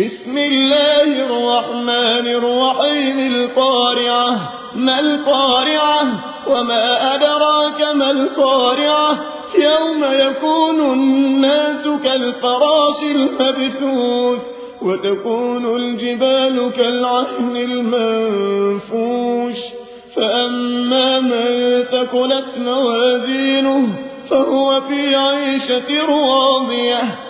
بسم الله الرحمن الرحيم القارعة. ما القارعة؟ وما أدراك ما القارعة؟ يوم يكون الناس كالفراش المبثوث وتكون الجبال كالعهن المنفوش. فأما من ثقلت موازينه فهو في عيشة راضية.